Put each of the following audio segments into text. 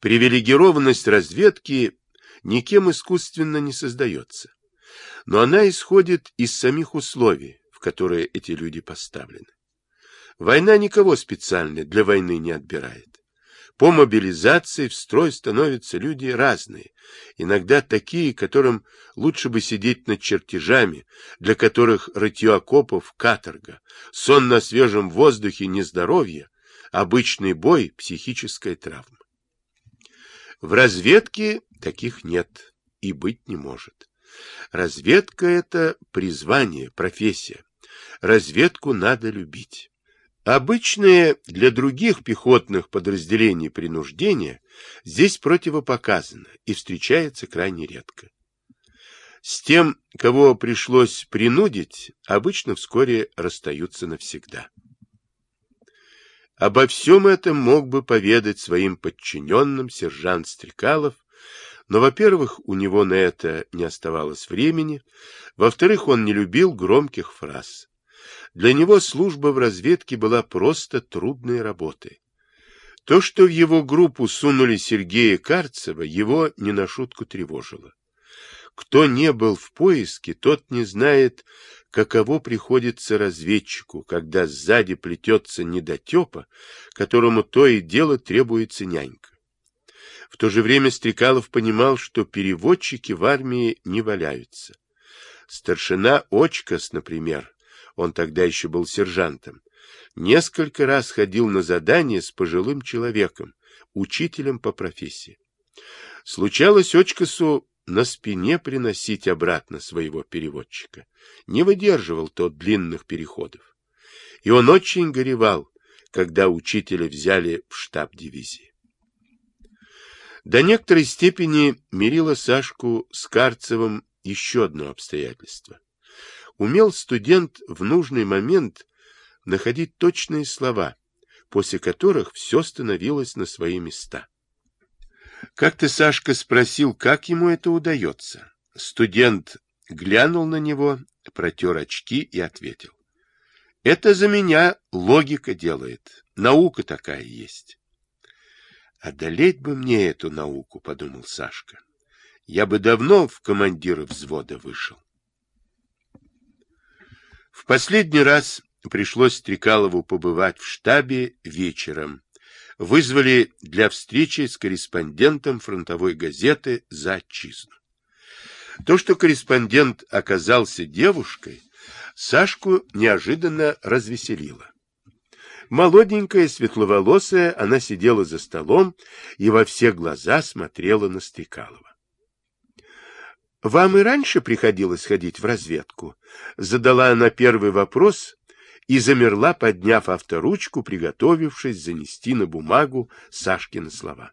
Привилегированность разведки никем искусственно не создается, но она исходит из самих условий, в которые эти люди поставлены. Война никого специально для войны не отбирает. По мобилизации в строй становятся люди разные, иногда такие, которым лучше бы сидеть над чертежами, для которых рытье окопов – каторга, сон на свежем воздухе – нездоровье, обычный бой – психическая травма. В разведке таких нет и быть не может. Разведка – это призвание, профессия. Разведку надо любить. Обычные для других пехотных подразделений принуждения здесь противопоказано и встречается крайне редко. С тем, кого пришлось принудить, обычно вскоре расстаются навсегда. Обо всем этом мог бы поведать своим подчиненным сержант Стрекалов, но, во-первых, у него на это не оставалось времени, во-вторых, он не любил громких фраз. Для него служба в разведке была просто трудной работой. То, что в его группу сунули Сергея Карцева, его не на шутку тревожило. Кто не был в поиске, тот не знает, каково приходится разведчику, когда сзади плетется недотепа, которому то и дело требуется нянька. В то же время Стрекалов понимал, что переводчики в армии не валяются. Старшина Очкас, например, он тогда еще был сержантом, несколько раз ходил на задание с пожилым человеком, учителем по профессии. Случалось Очкасу на спине приносить обратно своего переводчика. Не выдерживал тот длинных переходов. И он очень горевал, когда учителя взяли в штаб дивизии. До некоторой степени мирило Сашку с Карцевым еще одно обстоятельство. Умел студент в нужный момент находить точные слова, после которых все становилось на свои места. Как-то Сашка спросил, как ему это удается. Студент глянул на него, протер очки и ответил. Это за меня логика делает. Наука такая есть. Одолеть бы мне эту науку, подумал Сашка. Я бы давно в командира взвода вышел. В последний раз пришлось Стрекалову побывать в штабе вечером. Вызвали для встречи с корреспондентом фронтовой газеты «За отчизну». То, что корреспондент оказался девушкой, Сашку неожиданно развеселило. Молоденькая, светловолосая, она сидела за столом и во все глаза смотрела на Стрекалова. Вам и раньше приходилось ходить в разведку? Задала она первый вопрос и замерла, подняв авторучку, приготовившись занести на бумагу Сашкины слова.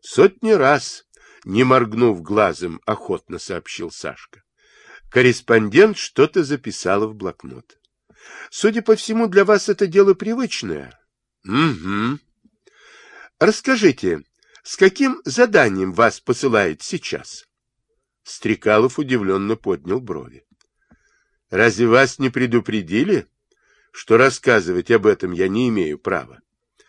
Сотни раз, не моргнув глазом, охотно сообщил Сашка. Корреспондент что-то записала в блокнот. Судя по всему, для вас это дело привычное. Угу. Расскажите, с каким заданием вас посылает сейчас? Стрекалов удивленно поднял брови. — Разве вас не предупредили, что рассказывать об этом я не имею права?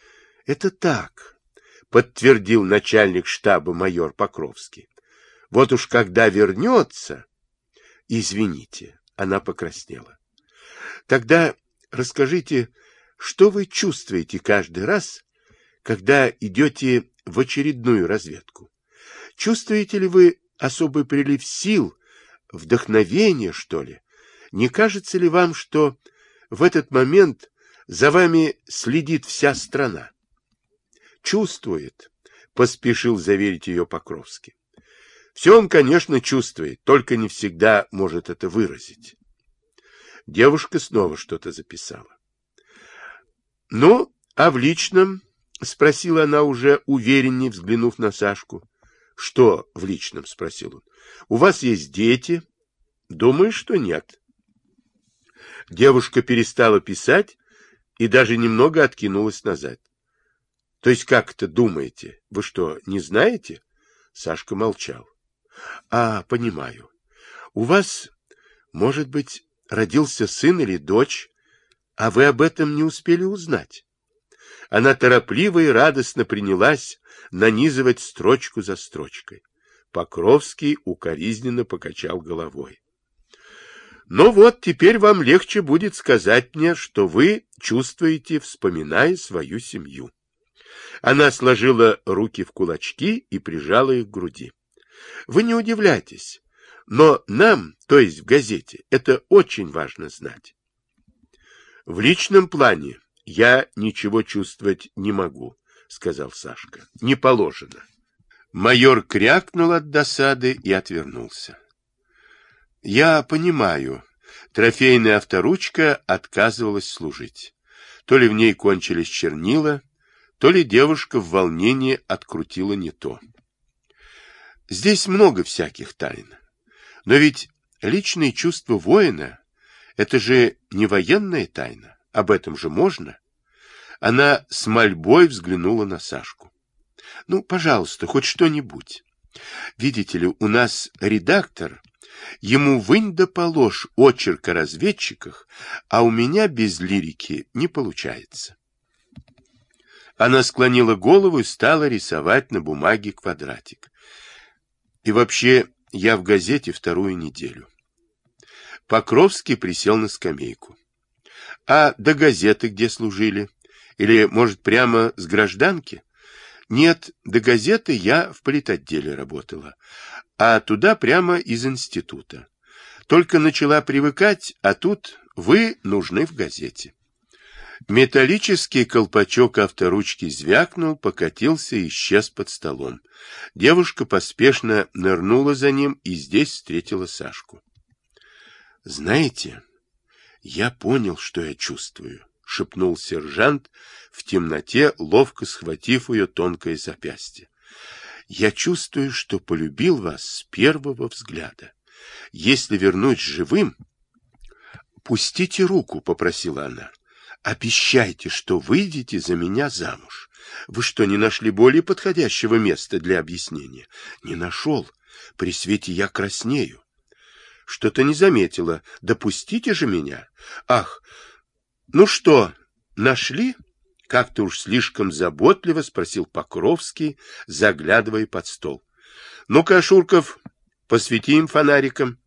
— Это так, — подтвердил начальник штаба майор Покровский. — Вот уж когда вернется... Извините, она покраснела. — Тогда расскажите, что вы чувствуете каждый раз, когда идете в очередную разведку? Чувствуете ли вы особый прилив сил, вдохновения, что ли? Не кажется ли вам, что в этот момент за вами следит вся страна? Чувствует, поспешил заверить ее Покровский. Все он, конечно, чувствует, только не всегда может это выразить. Девушка снова что-то записала. — Ну, а в личном? — спросила она уже увереннее, взглянув на Сашку. Что в личном? спросил он. У вас есть дети? Думаю, что нет. Девушка перестала писать и даже немного откинулась назад. То есть как это думаете? Вы что, не знаете? Сашка молчал. А, понимаю. У вас, может быть, родился сын или дочь, а вы об этом не успели узнать. Она торопливо и радостно принялась нанизывать строчку за строчкой. Покровский укоризненно покачал головой. Ну вот, теперь вам легче будет сказать мне, что вы чувствуете, вспоминая свою семью. Она сложила руки в кулачки и прижала их к груди. Вы не удивляйтесь, но нам, то есть в газете, это очень важно знать. В личном плане я ничего чувствовать не могу, сказал Сашка. Не положено. Майор крякнул от досады и отвернулся. Я понимаю. Трофейная авторучка отказывалась служить. То ли в ней кончились чернила, то ли девушка в волнении открутила не то. Здесь много всяких тайн. Но ведь личные чувства воина — это же не военная тайна. Об этом же можно. Она с мольбой взглянула на Сашку. Ну, пожалуйста, хоть что-нибудь. Видите ли, у нас редактор, ему вынь да положь очерк о разведчиках, а у меня без лирики не получается. Она склонила голову и стала рисовать на бумаге квадратик. И вообще, я в газете вторую неделю. Покровский присел на скамейку. А до газеты где служили? Или, может, прямо с гражданки? Нет, до газеты я в политотделе работала, а туда прямо из института. Только начала привыкать, а тут вы нужны в газете. Металлический колпачок авторучки звякнул, покатился и исчез под столом. Девушка поспешно нырнула за ним и здесь встретила Сашку. — Знаете, я понял, что я чувствую, — шепнул сержант в темноте, ловко схватив ее тонкое запястье. — Я чувствую, что полюбил вас с первого взгляда. Если вернуть живым... — Пустите руку, — попросила она. Обещайте, что выйдете за меня замуж. Вы что, не нашли более подходящего места для объяснения? Не нашел. При свете я краснею. Что-то не заметила. Допустите же меня. Ах, ну что, нашли? Как-то уж слишком заботливо спросил Покровский, заглядывая под стол. Ну-ка, Шурков, посвети им фонариком.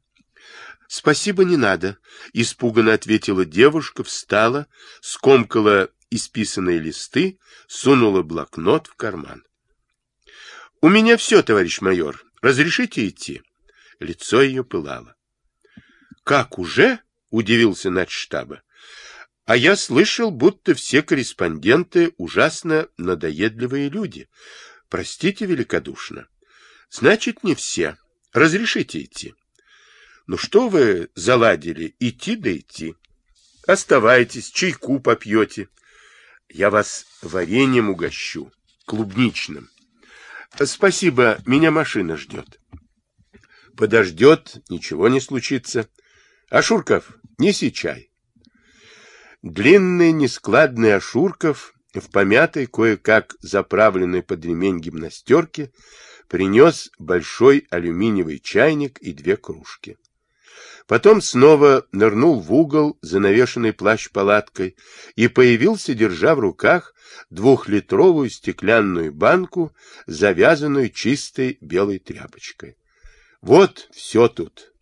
Спасибо, не надо, испуганно ответила девушка, встала, скомкала исписанные листы, сунула блокнот в карман. У меня все, товарищ майор. Разрешите идти? Лицо ее пылало. Как уже? удивился начштаба. А я слышал, будто все корреспонденты ужасно надоедливые люди. Простите великодушно. Значит, не все. Разрешите идти. Ну что вы заладили? Идти да идти. Оставайтесь, чайку попьете. Я вас вареньем угощу, клубничным. Спасибо, меня машина ждет. Подождет, ничего не случится. Ашурков, неси чай. Длинный, нескладный Ашурков в помятой, кое-как заправленной под ремень гимнастерке принес большой алюминиевый чайник и две кружки. Потом снова нырнул в угол, занавешенный плащ-палаткой, и появился, держа в руках двухлитровую стеклянную банку, завязанную чистой белой тряпочкой. Вот все тут.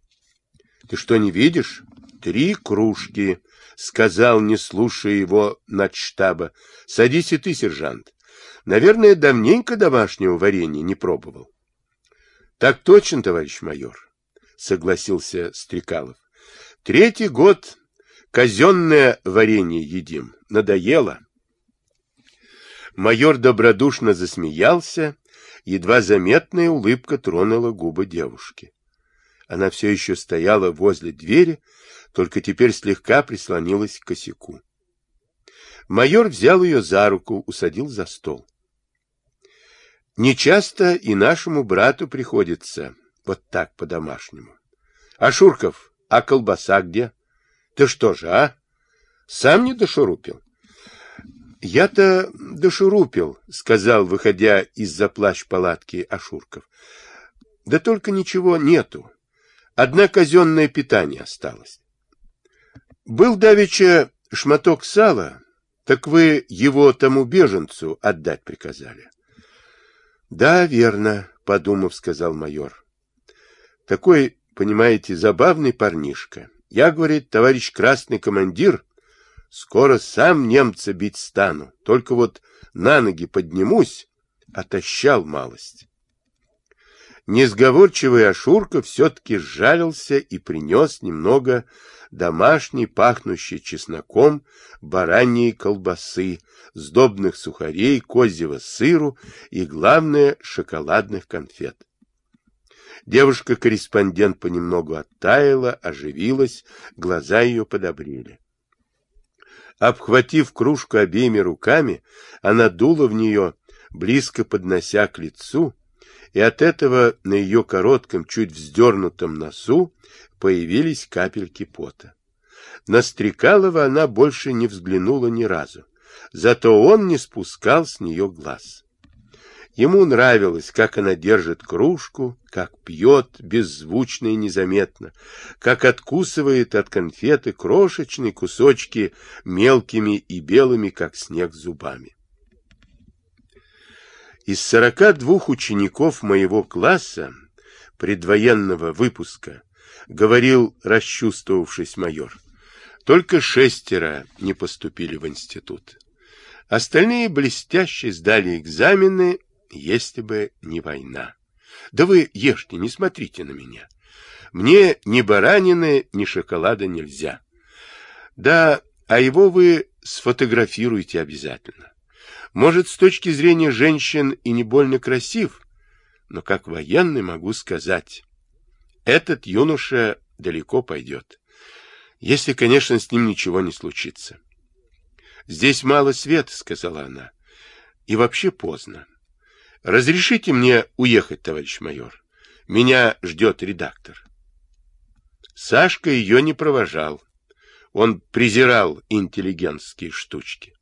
Ты что, не видишь? Три кружки, сказал, не слушая его начштаба. Садись и ты, сержант. Наверное, давненько домашнего варенья не пробовал. Так точно, товарищ майор согласился Стрекалов. Третий год казенное варенье едим. Надоело. Майор добродушно засмеялся, едва заметная улыбка тронула губы девушки. Она все еще стояла возле двери, только теперь слегка прислонилась к косяку. Майор взял ее за руку, усадил за стол. Нечасто и нашему брату приходится вот так по-домашнему. А Шурков, а колбаса где? Ты что же, а? Сам не дошурупил? Я-то дошурупил, сказал, выходя из-за плащ-палатки Ашурков. Да только ничего нету. Одна казенное питание осталось. Был давеча шматок сала, Так вы его тому беженцу отдать приказали? Да, верно, подумав, сказал майор. Такой, понимаете, забавный парнишка. Я, говорит, товарищ красный командир, скоро сам немца бить стану. Только вот на ноги поднимусь, отощал малость. Несговорчивый Ашурка все-таки сжалился и принес немного домашней, пахнущей чесноком, бараньей колбасы, сдобных сухарей, козьего сыру и, главное, шоколадных конфет. Девушка-корреспондент понемногу оттаяла, оживилась, глаза ее подобрели. Обхватив кружку обеими руками, она дула в нее, близко поднося к лицу, и от этого на ее коротком, чуть вздернутом носу появились капельки пота. На Стрекалова она больше не взглянула ни разу, зато он не спускал с нее глаз. Ему нравилось, как она держит кружку, как пьет беззвучно и незаметно, как откусывает от конфеты крошечные кусочки мелкими и белыми, как снег, зубами. Из сорока двух учеников моего класса предвоенного выпуска, говорил расчувствовавшись майор, только шестеро не поступили в институт. Остальные блестяще сдали экзамены, если бы не война. Да вы ешьте, не смотрите на меня. Мне ни баранины, ни шоколада нельзя. Да, а его вы сфотографируете обязательно. Может, с точки зрения женщин и не больно красив, но как военный могу сказать, этот юноша далеко пойдет. Если, конечно, с ним ничего не случится. Здесь мало света, сказала она. И вообще поздно. Разрешите мне уехать, товарищ майор. Меня ждет редактор. Сашка ее не провожал. Он презирал интеллигентские штучки.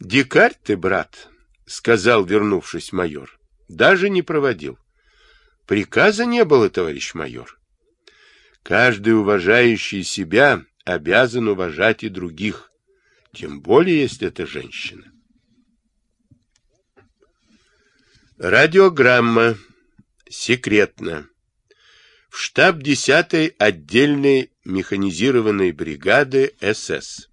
Дикарь ты, брат, сказал, вернувшись майор. Даже не проводил. Приказа не было, товарищ майор. Каждый уважающий себя обязан уважать и других, тем более, если это женщина. Радиограмма. Секретно. В штаб 10-й отдельной механизированной бригады СС.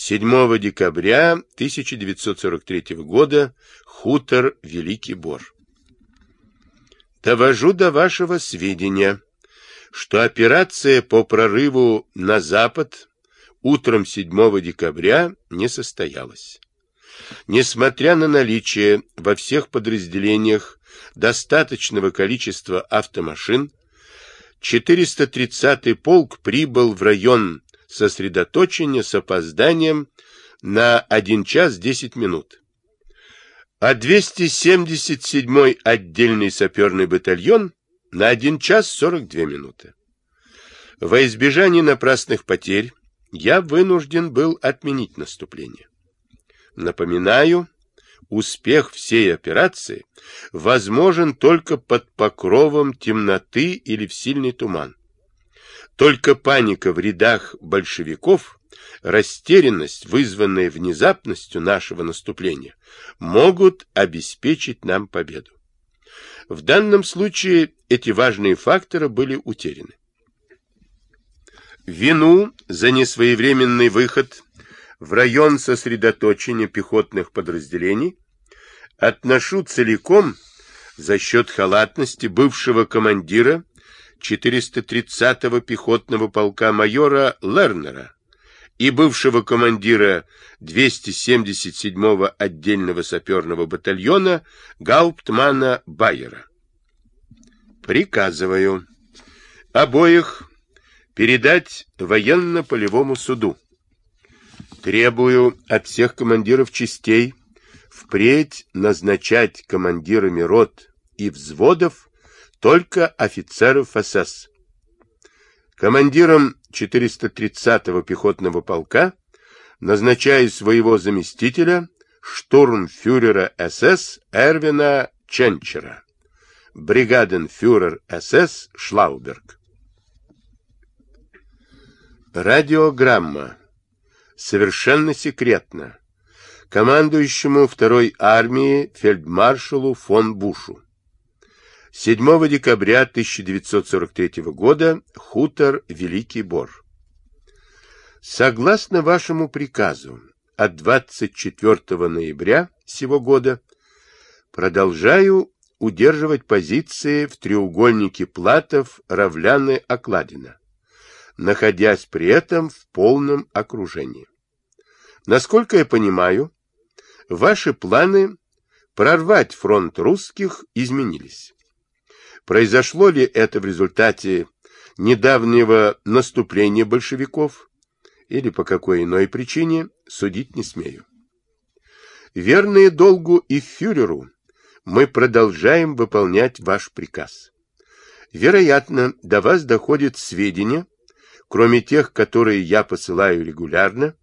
7 декабря 1943 года. Хутор Великий Бор. Довожу до вашего сведения, что операция по прорыву на запад утром 7 декабря не состоялась. Несмотря на наличие во всех подразделениях достаточного количества автомашин, 430-й полк прибыл в район сосредоточение с опозданием на 1 час 10 минут. А 277-й отдельный саперный батальон на 1 час 42 минуты. Во избежание напрасных потерь я вынужден был отменить наступление. Напоминаю, успех всей операции возможен только под покровом темноты или в сильный туман. Только паника в рядах большевиков, растерянность, вызванная внезапностью нашего наступления, могут обеспечить нам победу. В данном случае эти важные факторы были утеряны. Вину за несвоевременный выход в район сосредоточения пехотных подразделений отношу целиком за счет халатности бывшего командира 430-го пехотного полка майора Лернера и бывшего командира 277-го отдельного саперного батальона Гауптмана Байера. Приказываю обоих передать военно-полевому суду. Требую от всех командиров частей впредь назначать командирами рот и взводов только офицеров СС. Командиром 430-го пехотного полка назначаю своего заместителя штурмфюрера СС Эрвина Ченчера, бригаденфюрер СС Шлауберг. Радиограмма. Совершенно секретно. Командующему второй армии фельдмаршалу фон Бушу. 7 декабря 1943 года. Хутор Великий Бор. Согласно вашему приказу от 24 ноября сего года продолжаю удерживать позиции в треугольнике Платов, Равляны, Окладина, находясь при этом в полном окружении. Насколько я понимаю, ваши планы прорвать фронт русских изменились. Произошло ли это в результате недавнего наступления большевиков или по какой иной причине, судить не смею. Верные долгу и фюреру, мы продолжаем выполнять ваш приказ. Вероятно, до вас доходят сведения, кроме тех, которые я посылаю регулярно,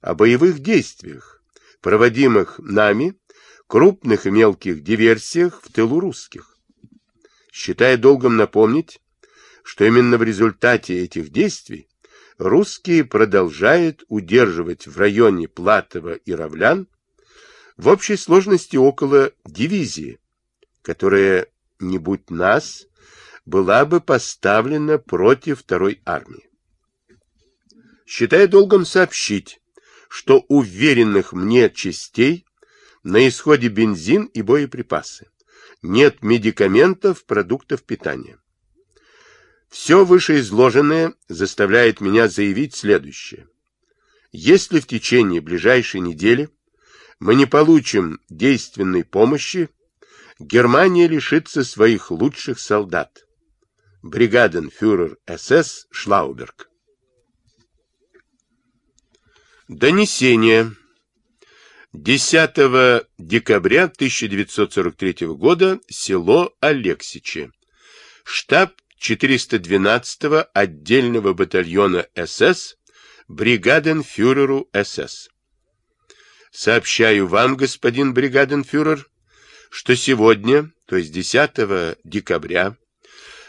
о боевых действиях, проводимых нами, крупных и мелких диверсиях в тылу русских. Считая долгом напомнить, что именно в результате этих действий русские продолжают удерживать в районе Платова и Равлян в общей сложности около дивизии, которая, не будь нас, была бы поставлена против второй армии. Считая долгом сообщить, что уверенных мне частей на исходе бензин и боеприпасы, нет медикаментов, продуктов питания. Все вышеизложенное заставляет меня заявить следующее. Если в течение ближайшей недели мы не получим действенной помощи, Германия лишится своих лучших солдат. Бригаденфюрер СС Шлауберг. Донесение. 10 декабря 1943 года. Село Алексичи. Штаб 412-го отдельного батальона СС бригаденфюреру СС. Сообщаю вам, господин бригаденфюрер, что сегодня, то есть 10 декабря,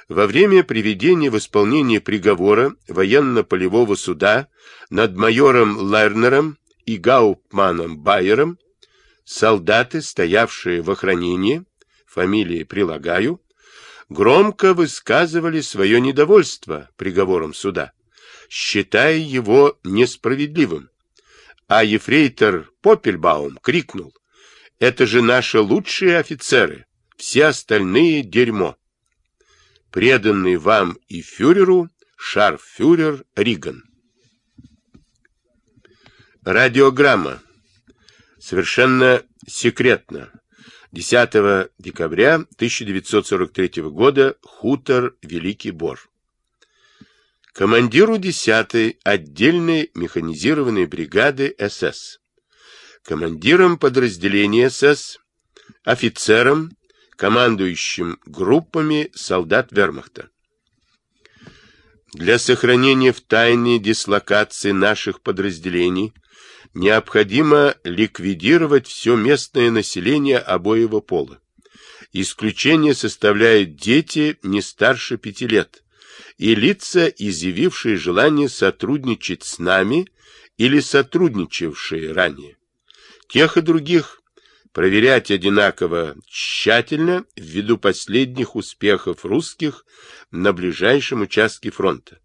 во время приведения в исполнение приговора военно-полевого суда над майором Лернером и Гаупманом Байером, солдаты, стоявшие в охранении, фамилии прилагаю, громко высказывали свое недовольство приговором суда, считая его несправедливым а ефрейтор Попельбаум крикнул «Это же наши лучшие офицеры, все остальные дерьмо!» Преданный вам и фюреру шарфюрер Риган. Радиограмма. Совершенно секретно. 10 декабря 1943 года. Хутор Великий Бор командиру 10-й отдельной механизированной бригады СС, командиром подразделения СС, офицером, командующим группами солдат вермахта. Для сохранения в тайне дислокации наших подразделений необходимо ликвидировать все местное население обоего пола. Исключение составляют дети не старше пяти лет и лица, изъявившие желание сотрудничать с нами или сотрудничавшие ранее. Тех и других проверять одинаково тщательно ввиду последних успехов русских на ближайшем участке фронта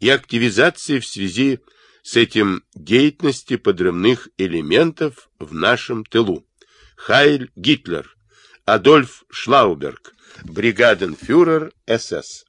и активизации в связи с этим деятельности подрывных элементов в нашем тылу. Хайль Гитлер, Адольф Шлауберг, бригаденфюрер СС.